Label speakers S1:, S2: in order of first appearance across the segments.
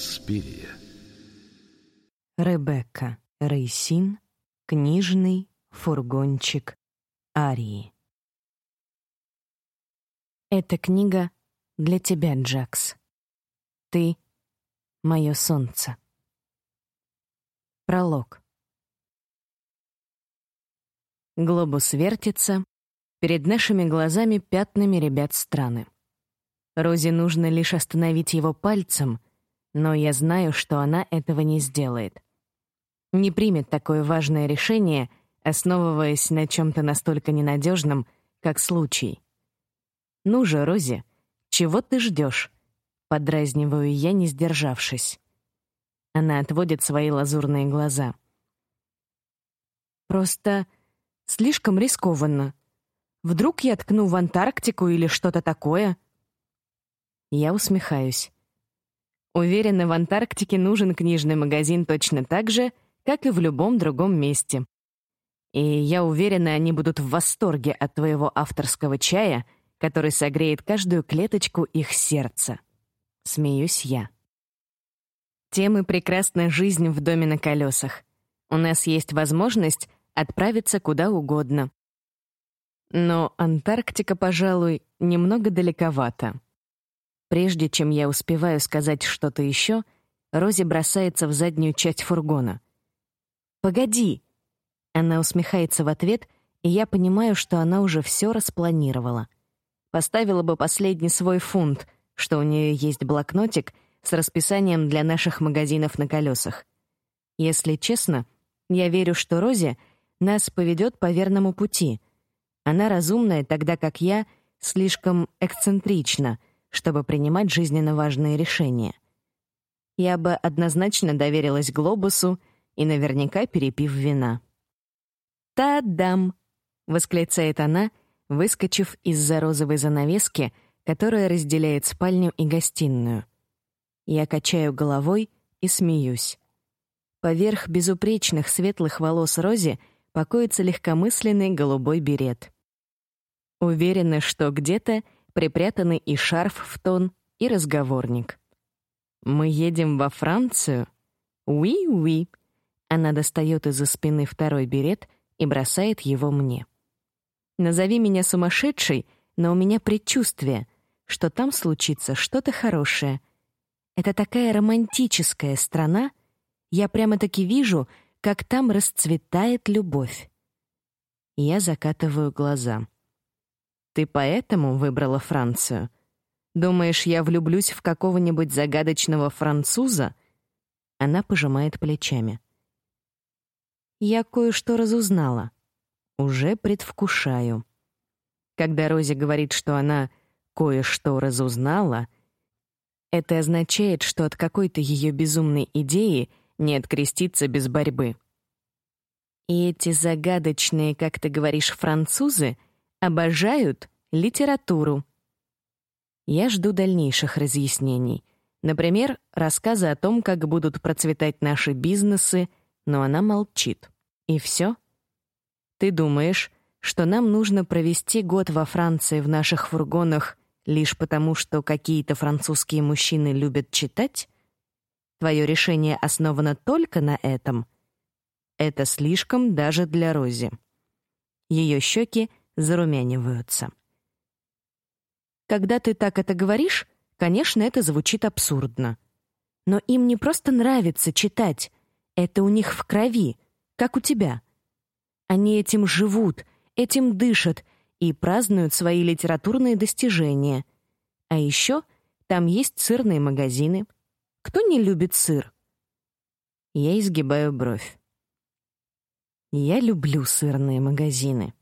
S1: Инспирия.
S2: Ребекка Рейсин, книжный фургончик Арии. Эта книга для тебя, Джакс. Ты — мое солнце. Пролог. Глобус вертится, перед нашими глазами пятнами ребят страны. Розе нужно лишь остановить его пальцем, но я знаю, что она этого не сделает. Не примет такое важное решение, основываясь на чем то настолько ненадежном, как случай. Ну же, Рози, чего ты ждешь? подразниваю я, не сдержавшись. Она отводит свои лазурные глаза. Просто слишком рискованно. Вдруг я ткну в Антарктику или что-то такое? Я усмехаюсь. Уверена, в Антарктике нужен книжный магазин точно так же, как и в любом другом месте. И я уверена, они будут в восторге от твоего авторского чая, который согреет каждую клеточку их сердца. Смеюсь я. Темы прекрасна жизнь в доме на колесах. У нас есть возможность отправиться куда угодно. Но Антарктика, пожалуй, немного далековато. Прежде чем я успеваю сказать что-то еще, Рози бросается в заднюю часть фургона. «Погоди!» Она усмехается в ответ, и я понимаю, что она уже все распланировала. Поставила бы последний свой фунт, что у нее есть блокнотик с расписанием для наших магазинов на колесах. Если честно, я верю, что Рози нас поведет по верному пути. Она разумная, тогда как я слишком эксцентрична — чтобы принимать жизненно важные решения. Я бы однозначно доверилась глобусу и наверняка перепив вина. «Та-дам!» — восклицает она, выскочив из-за розовой занавески, которая разделяет спальню и гостиную. Я качаю головой и смеюсь. Поверх безупречных светлых волос Рози покоится легкомысленный голубой берет. Уверена, что где-то припрятаны и шарф в тон, и разговорник. «Мы едем во Францию?» «Уи-уи». Она достает из-за спины второй берет и бросает его мне. «Назови меня сумасшедшей, но у меня предчувствие, что там случится что-то хорошее. Это такая романтическая страна, я прямо-таки вижу, как там расцветает любовь». Я закатываю глаза. Ты поэтому выбрала Францию? Думаешь, я влюблюсь в какого-нибудь загадочного француза? Она пожимает плечами. Я кое-что разузнала. Уже предвкушаю. Когда Рози говорит, что она кое-что разузнала, это означает, что от какой-то ее безумной идеи не откреститься без борьбы. И эти загадочные, как ты говоришь, французы — Обожают литературу. Я жду дальнейших разъяснений. Например, рассказы о том, как будут процветать наши бизнесы, но она молчит. И все? Ты думаешь, что нам нужно провести год во Франции в наших фургонах лишь потому, что какие-то французские мужчины любят читать? Твое решение основано только на этом? Это слишком даже для Рози. Ее щеки зарумяниваются. Когда ты так это говоришь, конечно, это звучит абсурдно. Но им не просто нравится читать, это у них в крови, как у тебя. Они этим живут, этим дышат и празднуют свои литературные достижения. А еще там есть сырные магазины. Кто не любит сыр? Я изгибаю бровь. Я люблю сырные магазины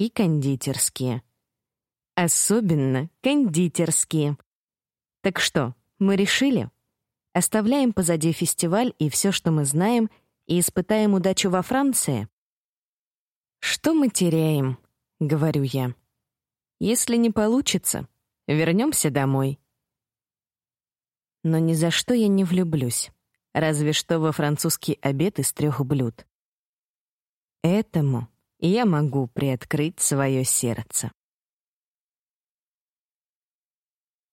S2: и кондитерские. Особенно кондитерские. Так что, мы решили? Оставляем позади фестиваль и все, что мы знаем, и испытаем удачу во Франции? Что мы теряем, говорю я. Если не получится, вернемся домой. Но ни за что я не влюблюсь, разве что во французский обед из трех блюд. Этому я могу приоткрыть свое сердце.